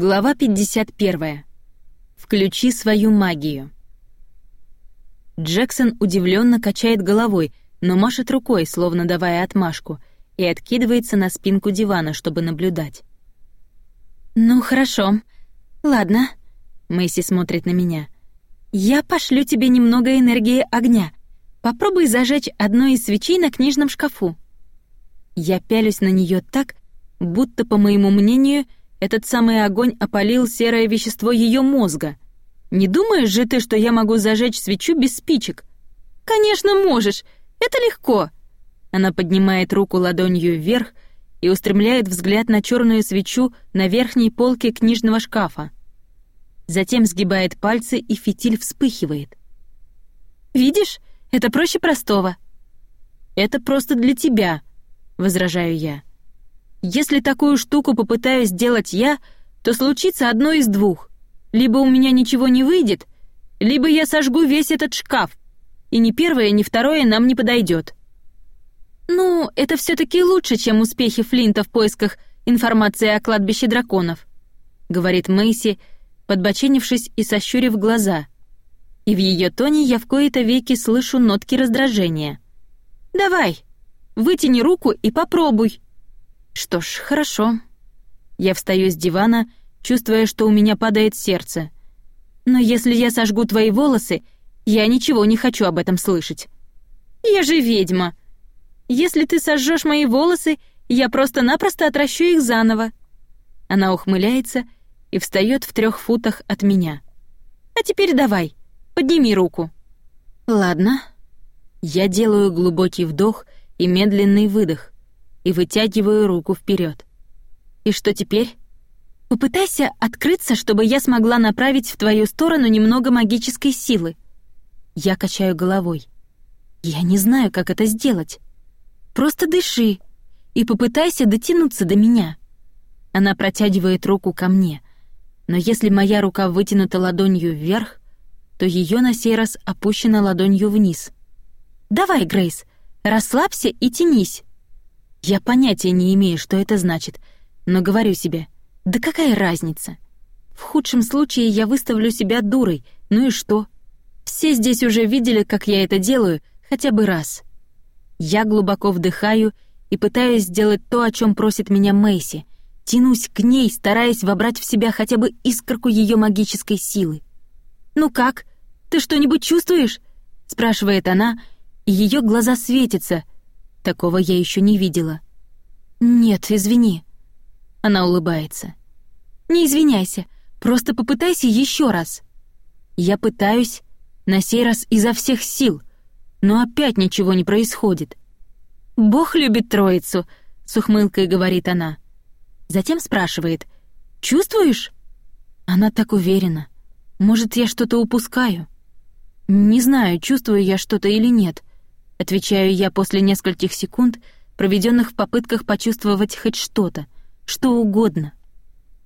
Глава 51. Включи свою магию. Джексон удивленно качает головой, но машет рукой, словно давая отмашку, и откидывается на спинку дивана, чтобы наблюдать. «Ну, хорошо. Ладно». Мэйси смотрит на меня. «Я пошлю тебе немного энергии огня. Попробуй зажечь одну из свечей на книжном шкафу». Я пялюсь на нее так, будто, по моему мнению, — этот самый огонь опалил серое вещество ее мозга. Не думаешь же ты, что я могу зажечь свечу без спичек? Конечно, можешь. Это легко. Она поднимает руку ладонью вверх и устремляет взгляд на черную свечу на верхней полке книжного шкафа. Затем сгибает пальцы, и фитиль вспыхивает. Видишь, это проще простого. Это просто для тебя, возражаю я. Если такую штуку попытаюсь сделать я, то случится одно из двух. Либо у меня ничего не выйдет, либо я сожгу весь этот шкаф, и ни первое, ни второе нам не подойдет. Ну, это все-таки лучше, чем успехи Флинта в поисках информации о кладбище драконов, говорит Мэйси, подбоченившись и сощурив глаза. И в ее тоне я в кои-то веки слышу нотки раздражения. Давай, вытяни руку и попробуй. Что ж, хорошо. Я встаю с дивана, чувствуя, что у меня падает сердце. Но если я сожгу твои волосы, я ничего не хочу об этом слышать. Я же ведьма. Если ты сожжешь мои волосы, я просто-напросто отращу их заново. Она ухмыляется и встает в трех футах от меня. А теперь давай, подними руку. Ладно. Я делаю глубокий вдох и медленный выдох и вытягиваю руку вперед. И что теперь? Попытайся открыться, чтобы я смогла направить в твою сторону немного магической силы. Я качаю головой. Я не знаю, как это сделать. Просто дыши и попытайся дотянуться до меня. Она протягивает руку ко мне, но если моя рука вытянута ладонью вверх, то ее на сей раз опущена ладонью вниз. Давай, Грейс, расслабься и тянись. Я понятия не имею, что это значит, но говорю себе, да какая разница? В худшем случае я выставлю себя дурой, ну и что? Все здесь уже видели, как я это делаю, хотя бы раз. Я глубоко вдыхаю и пытаюсь сделать то, о чем просит меня Мэйси. Тянусь к ней, стараясь вобрать в себя хотя бы искорку ее магической силы. «Ну как? Ты что-нибудь чувствуешь?» — спрашивает она, и ее глаза светятся — Такого я еще не видела. Нет, извини. Она улыбается. Не извиняйся, просто попытайся еще раз. Я пытаюсь, на сей раз изо всех сил, но опять ничего не происходит. Бог любит троицу, с ухмылкой говорит она. Затем спрашивает: "Чувствуешь?" Она так уверена. Может, я что-то упускаю? Не знаю, чувствую я что-то или нет. Отвечаю я после нескольких секунд, проведенных в попытках почувствовать хоть что-то, что угодно.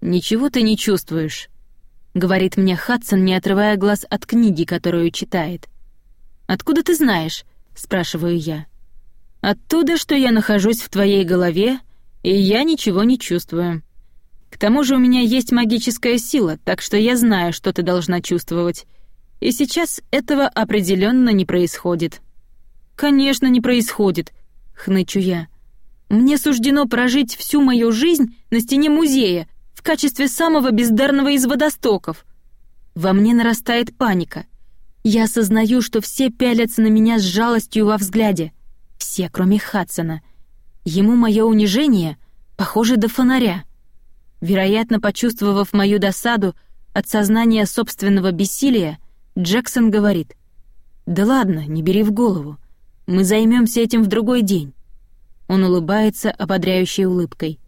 «Ничего ты не чувствуешь», — говорит мне Хадсон, не отрывая глаз от книги, которую читает. «Откуда ты знаешь?» — спрашиваю я. «Оттуда, что я нахожусь в твоей голове, и я ничего не чувствую. К тому же у меня есть магическая сила, так что я знаю, что ты должна чувствовать. И сейчас этого определенно не происходит». «Конечно, не происходит», — хнычу я. «Мне суждено прожить всю мою жизнь на стене музея в качестве самого бездарного из водостоков». Во мне нарастает паника. Я осознаю, что все пялятся на меня с жалостью во взгляде. Все, кроме Хадсона. Ему мое унижение похоже до фонаря. Вероятно, почувствовав мою досаду от сознания собственного бессилия, Джексон говорит, «Да ладно, не бери в голову. Мы займемся этим в другой день. Он улыбается ободряющей улыбкой.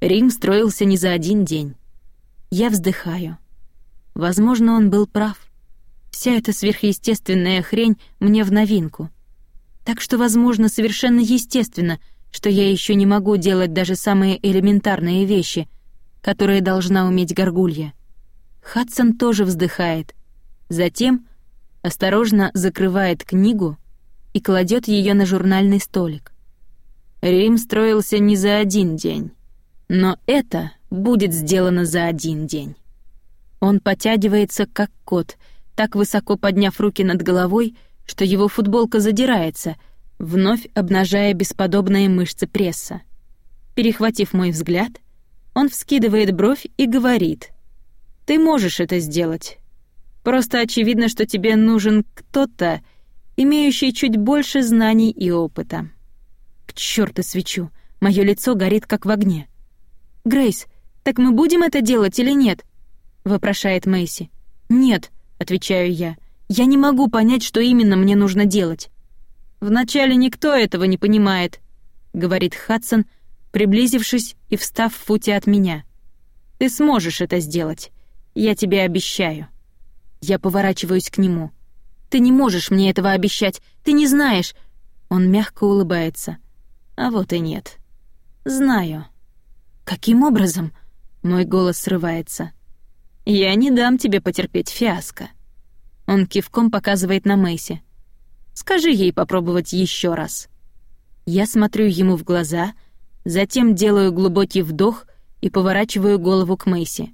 Рим строился не за один день. Я вздыхаю. Возможно, он был прав. Вся эта сверхъестественная хрень мне в новинку. Так что, возможно, совершенно естественно, что я еще не могу делать даже самые элементарные вещи, которые должна уметь горгулья. Хадсон тоже вздыхает. Затем осторожно закрывает книгу и кладет ее на журнальный столик. Рим строился не за один день. Но это будет сделано за один день. Он потягивается, как кот, так высоко подняв руки над головой, что его футболка задирается, вновь обнажая бесподобные мышцы пресса. Перехватив мой взгляд, он вскидывает бровь и говорит: "Ты можешь это сделать. Просто очевидно, что тебе нужен кто-то, имеющий чуть больше знаний и опыта". К чёрту свечу, мое лицо горит как в огне. Грейс, так мы будем это делать или нет? вопрошает Мэйси. Нет, отвечаю я. Я не могу понять, что именно мне нужно делать. Вначале никто этого не понимает, говорит Хадсон, приблизившись и встав в футе от меня. Ты сможешь это сделать. Я тебе обещаю. Я поворачиваюсь к нему. Ты не можешь мне этого обещать. Ты не знаешь. Он мягко улыбается. А вот и нет. Знаю. Каким образом? Мой голос срывается. Я не дам тебе потерпеть фиаско. Он кивком показывает на Мэйси. Скажи ей попробовать еще раз. Я смотрю ему в глаза, затем делаю глубокий вдох и поворачиваю голову к Мэйси.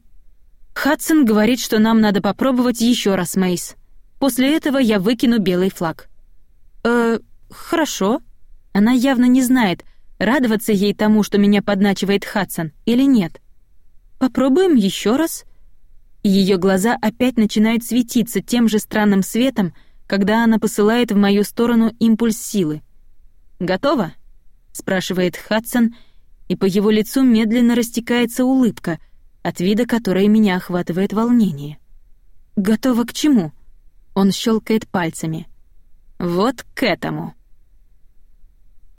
Хадсон говорит, что нам надо попробовать еще раз, Мэйс. После этого я выкину белый флаг. Э, хорошо. Она явно не знает, радоваться ей тому, что меня подначивает Хадсон, или нет. Попробуем еще раз ее глаза опять начинают светиться тем же странным светом, когда она посылает в мою сторону импульс силы. «Готово?» — спрашивает Хадсон, и по его лицу медленно растекается улыбка, от вида которой меня охватывает волнение. «Готово к чему?» Он щелкает пальцами. «Вот к этому».